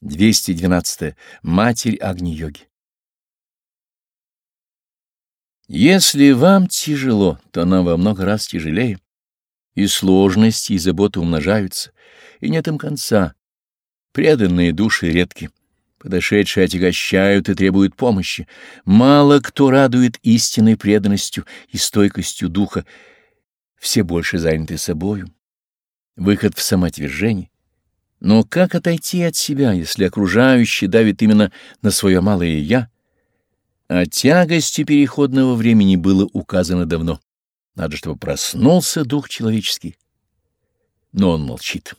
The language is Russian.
212. Матерь Агни-йоги. Если вам тяжело, то нам во много раз тяжелее. И сложности, и заботы умножаются, и нет им конца. Преданные души редки. Подошедшие отягощают и требуют помощи. Мало кто радует истинной преданностью и стойкостью духа. Все больше заняты собою. Выход в самоотвержение но как отойти от себя, если окружающий давит именно на свое малое «я»? О тягости переходного времени было указано давно. Надо, чтобы проснулся дух человеческий. Но он молчит.